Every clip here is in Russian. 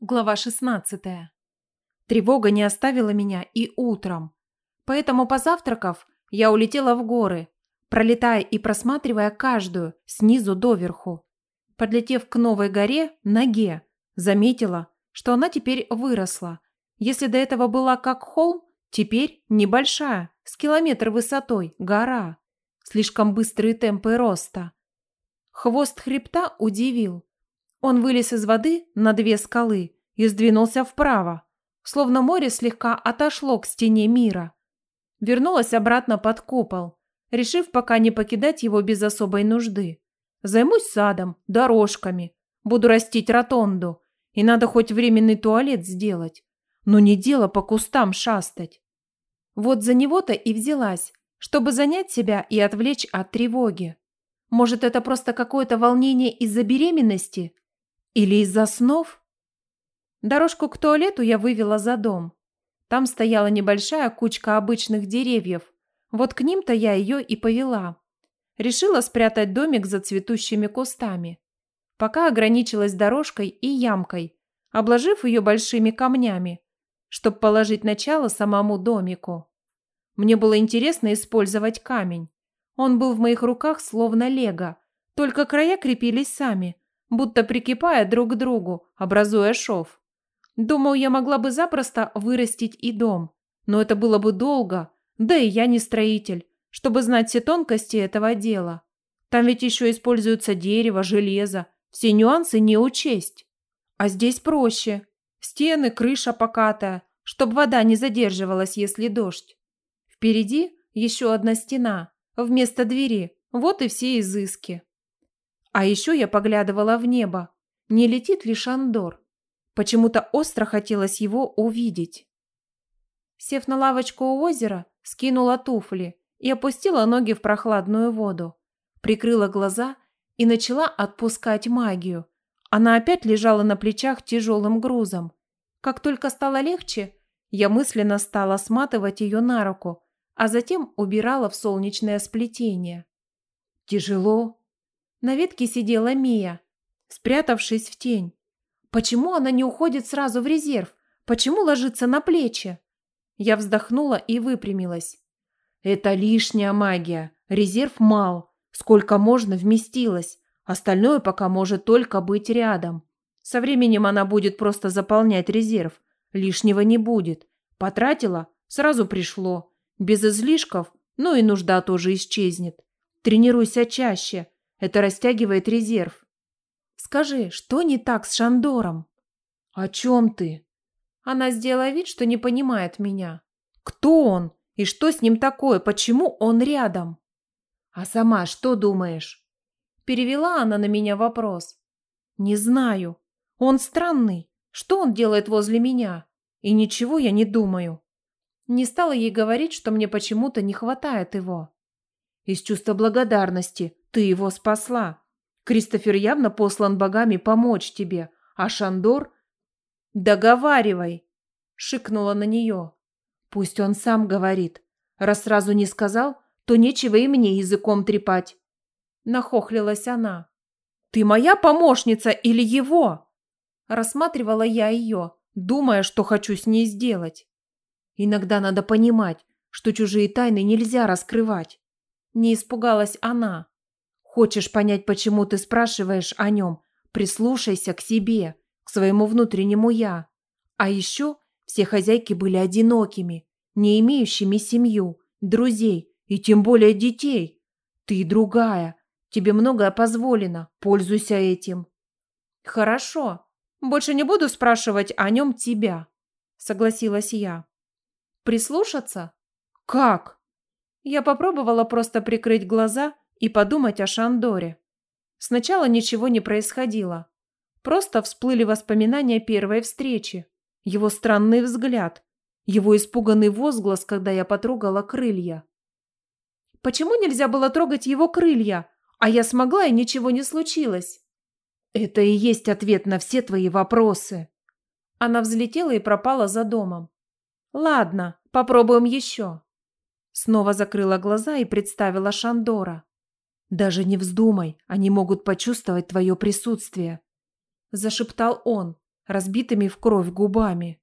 Глава 16. Тревога не оставила меня и утром. Поэтому, позавтракав, я улетела в горы, пролетая и просматривая каждую снизу доверху. Подлетев к новой горе, Ноге, заметила, что она теперь выросла. Если до этого была как холм, теперь небольшая, с километр высотой, гора. Слишком быстрые темпы роста. Хвост хребта удивил. Он вылез из воды на две скалы и сдвинулся вправо, словно море слегка отошло к стене мира. Вернулась обратно под купол, решив пока не покидать его без особой нужды. Займусь садом, дорожками, буду растить ротонду, и надо хоть временный туалет сделать. Но не дело по кустам шастать. Вот за него-то и взялась, чтобы занять себя и отвлечь от тревоги. Может, это просто какое-то волнение из-за беременности? Или из-за снов? Дорожку к туалету я вывела за дом. Там стояла небольшая кучка обычных деревьев. Вот к ним-то я ее и повела. Решила спрятать домик за цветущими кустами. Пока ограничилась дорожкой и ямкой, обложив ее большими камнями, чтобы положить начало самому домику. Мне было интересно использовать камень. Он был в моих руках словно лего, только края крепились сами, будто прикипая друг к другу, образуя шов. Думаю, я могла бы запросто вырастить и дом, но это было бы долго, да и я не строитель, чтобы знать все тонкости этого дела. Там ведь еще используется дерево, железо, все нюансы не учесть. А здесь проще. Стены, крыша покатая, чтобы вода не задерживалась, если дождь. Впереди еще одна стена, вместо двери, вот и все изыски. А еще я поглядывала в небо. Не летит ли Шандор? Почему-то остро хотелось его увидеть. Сев на лавочку у озера, скинула туфли и опустила ноги в прохладную воду. Прикрыла глаза и начала отпускать магию. Она опять лежала на плечах тяжелым грузом. Как только стало легче, я мысленно стала сматывать ее на руку, а затем убирала в солнечное сплетение. Тяжело, на ветке сидела Мия, спрятавшись в тень. Почему она не уходит сразу в резерв? Почему ложится на плечи? Я вздохнула и выпрямилась. Это лишняя магия. Резерв мал. Сколько можно вместилось. Остальное пока может только быть рядом. Со временем она будет просто заполнять резерв. Лишнего не будет. Потратила, сразу пришло. Без излишков, ну и нужда тоже исчезнет. Тренируйся чаще. Это растягивает резерв. Скажи, что не так с Шандором? О чем ты? Она сделала вид, что не понимает меня. Кто он? И что с ним такое? Почему он рядом? А сама что думаешь? Перевела она на меня вопрос. Не знаю. Он странный. Что он делает возле меня? И ничего я не думаю. Не стала ей говорить, что мне почему-то не хватает его. Из чувства благодарности ты его спасла. Кристофер явно послан богами помочь тебе, а Шандор... Договаривай, шикнула на нее. Пусть он сам говорит. Раз сразу не сказал, то нечего и мне языком трепать. Нахохлилась она. Ты моя помощница или его? Рассматривала я ее, думая, что хочу с ней сделать. Иногда надо понимать, что чужие тайны нельзя раскрывать. Не испугалась она. Хочешь понять, почему ты спрашиваешь о нем? Прислушайся к себе, к своему внутреннему «я». А еще все хозяйки были одинокими, не имеющими семью, друзей и тем более детей. Ты другая. Тебе многое позволено. Пользуйся этим. Хорошо. Больше не буду спрашивать о нем тебя, согласилась я. Прислушаться? Как? Я попробовала просто прикрыть глаза и подумать о Шандоре. Сначала ничего не происходило. Просто всплыли воспоминания первой встречи. Его странный взгляд. Его испуганный возглас, когда я потрогала крылья. Почему нельзя было трогать его крылья, а я смогла и ничего не случилось? Это и есть ответ на все твои вопросы. Она взлетела и пропала за домом. Ладно, попробуем еще. Снова закрыла глаза и представила Шандора. Даже не вздумай, они могут почувствовать твое присутствие. Зашептал он, разбитыми в кровь губами.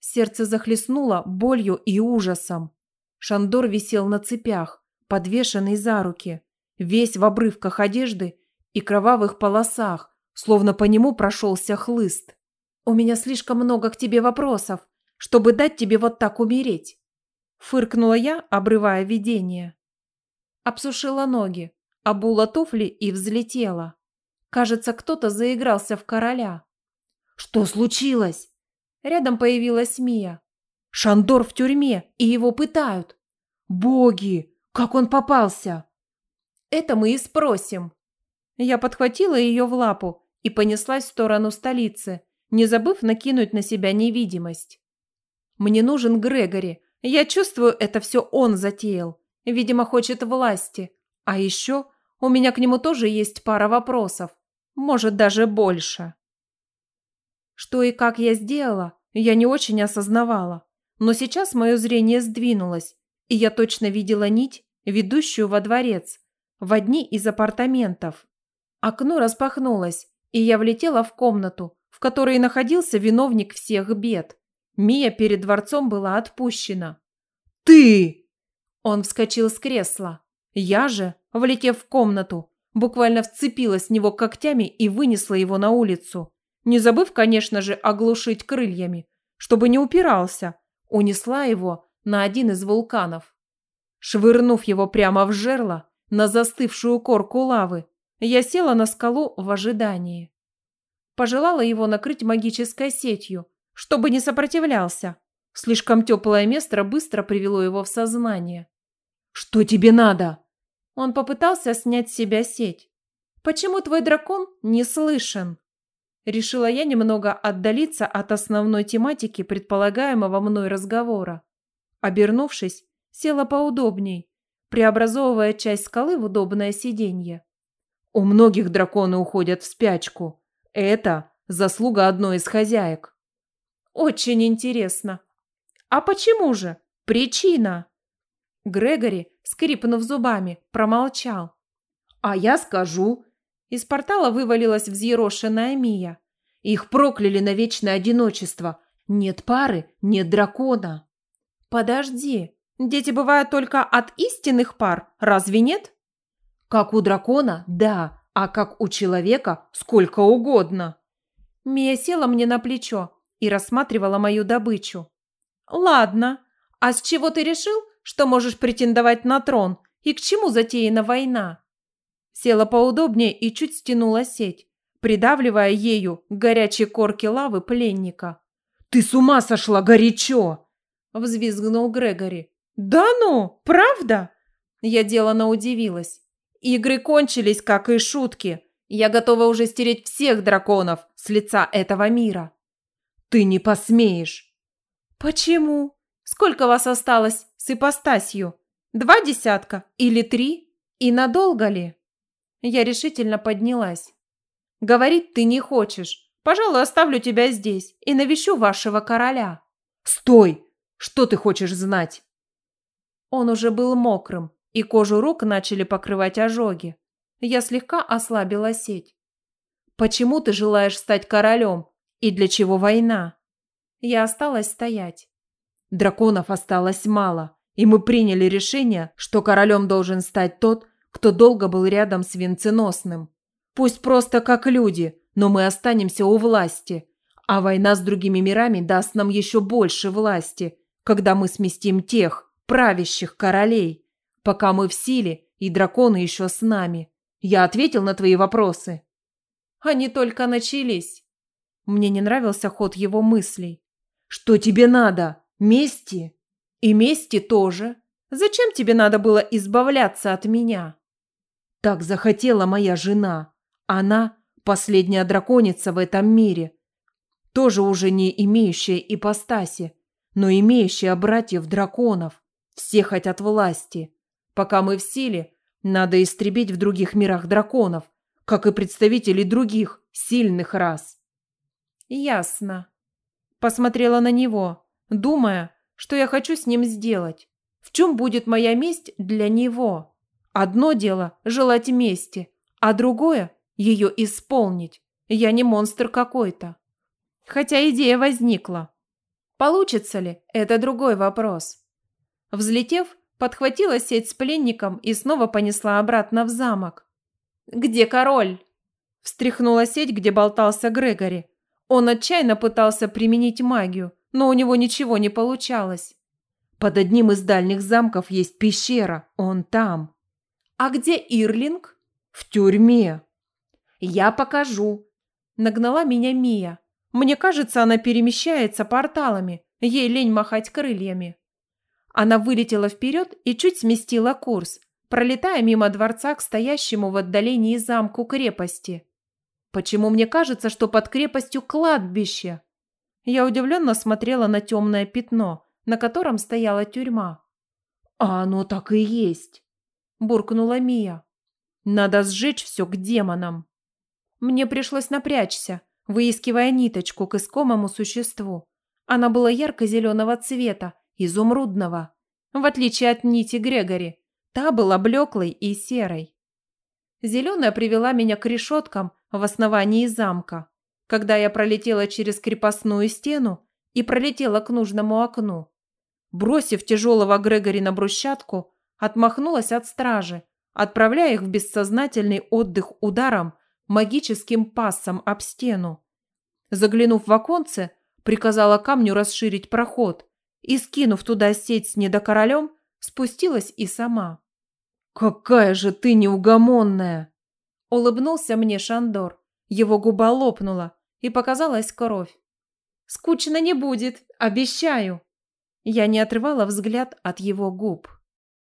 Сердце захлестнуло болью и ужасом. Шандор висел на цепях, подвешенный за руки, весь в обрывках одежды и кровавых полосах, словно по нему прошелся хлыст. «У меня слишком много к тебе вопросов, чтобы дать тебе вот так умереть», фыркнула я, обрывая видение. Обсушила ноги, обула туфли и взлетела. Кажется, кто-то заигрался в короля. «Что случилось?» Рядом появилась Мия. «Шандор в тюрьме, и его пытают». «Боги! Как он попался?» «Это мы и спросим». Я подхватила ее в лапу и понеслась в сторону столицы, не забыв накинуть на себя невидимость. «Мне нужен Грегори. Я чувствую, это все он затеял. Видимо, хочет власти. А еще у меня к нему тоже есть пара вопросов. Может, даже больше». Что и как я сделала, я не очень осознавала. Но сейчас мое зрение сдвинулось, и я точно видела нить, ведущую во дворец, в одни из апартаментов. Окно распахнулось, и я влетела в комнату, в которой находился виновник всех бед. Мия перед дворцом была отпущена. «Ты!» Он вскочил с кресла. Я же, влетев в комнату, буквально вцепилась в него когтями и вынесла его на улицу. Не забыв, конечно же, оглушить крыльями, чтобы не упирался, унесла его на один из вулканов. Швырнув его прямо в жерло, на застывшую корку лавы, я села на скалу в ожидании. Пожелала его накрыть магической сетью, чтобы не сопротивлялся. Слишком теплое место быстро привело его в сознание. «Что тебе надо?» Он попытался снять с себя сеть. «Почему твой дракон не слышен?» Решила я немного отдалиться от основной тематики предполагаемого мной разговора. Обернувшись, села поудобней, преобразовывая часть скалы в удобное сиденье. У многих драконы уходят в спячку. Это заслуга одной из хозяек. Очень интересно. А почему же? Причина. Грегори, скрипнув зубами, промолчал. А я скажу, из портала вывалилась взъерошенная Мия. Их прокляли на вечное одиночество. Нет пары, нет дракона. Подожди, дети бывают только от истинных пар, разве нет? Как у дракона, да, а как у человека, сколько угодно. Мия села мне на плечо и рассматривала мою добычу. Ладно, а с чего ты решил, что можешь претендовать на трон и к чему затеяна война? Села поудобнее и чуть стянула сеть, придавливая ею к горячей корке лавы пленника. «Ты с ума сошла горячо!» – взвизгнул Грегори. «Да ну, правда?» Я делано удивилась. Игры кончились, как и шутки. Я готова уже стереть всех драконов с лица этого мира. Ты не посмеешь. Почему? Сколько вас осталось с ипостасью? Два десятка или три? И надолго ли? Я решительно поднялась. «Говорить ты не хочешь. Пожалуй, оставлю тебя здесь и навещу вашего короля». «Стой! Что ты хочешь знать?» Он уже был мокрым, и кожу рук начали покрывать ожоги. Я слегка ослабила сеть. «Почему ты желаешь стать королем? И для чего война?» Я осталась стоять. Драконов осталось мало, и мы приняли решение, что королем должен стать тот, кто долго был рядом с венценосным. Пусть просто как люди, но мы останемся у власти. А война с другими мирами даст нам еще больше власти, когда мы сместим тех, правящих королей. Пока мы в силе, и драконы еще с нами. Я ответил на твои вопросы. Они только начались. Мне не нравился ход его мыслей. Что тебе надо? Мести? И мести тоже. Зачем тебе надо было избавляться от меня? Так захотела моя жена. Она – последняя драконица в этом мире. Тоже уже не имеющая ипостаси, но имеющая братьев-драконов. Все хотят власти. Пока мы в силе, надо истребить в других мирах драконов, как и представителей других, сильных рас. Ясно. Посмотрела на него, думая, что я хочу с ним сделать. В чем будет моя месть для него? Одно дело – желать мести, а другое – ее исполнить. Я не монстр какой-то. Хотя идея возникла. Получится ли – это другой вопрос. Взлетев, подхватила сеть с пленником и снова понесла обратно в замок. «Где король?» Встряхнула сеть, где болтался Грегори. Он отчаянно пытался применить магию, но у него ничего не получалось. Под одним из дальних замков есть пещера, он там. А где Ирлинг? В тюрьме. Я покажу. Нагнала меня Мия. Мне кажется, она перемещается порталами. Ей лень махать крыльями. Она вылетела вперед и чуть сместила курс, пролетая мимо дворца к стоящему в отдалении замку крепости. Почему мне кажется, что под крепостью кладбище? Я удивленно смотрела на темное пятно, на котором стояла тюрьма. «А оно так и есть!» – буркнула Мия. «Надо сжечь все к демонам!» Мне пришлось напрячься, выискивая ниточку к искомому существу. Она была ярко-зеленого цвета, изумрудного, в отличие от нити Грегори. Та была блеклой и серой. Зеленая привела меня к решеткам в основании замка. Когда я пролетела через крепостную стену и пролетела к нужному окну. Бросив тяжелого Грегори на брусчатку, отмахнулась от стражи, отправляя их в бессознательный отдых ударом магическим пассом об стену. Заглянув в оконце, приказала камню расширить проход и, скинув туда сеть с недокоролем, спустилась и сама. «Какая же ты неугомонная!» Улыбнулся мне Шандор. Его губа лопнула, и показалась кровь. «Скучно не будет, обещаю!» Я не отрывала взгляд от его губ.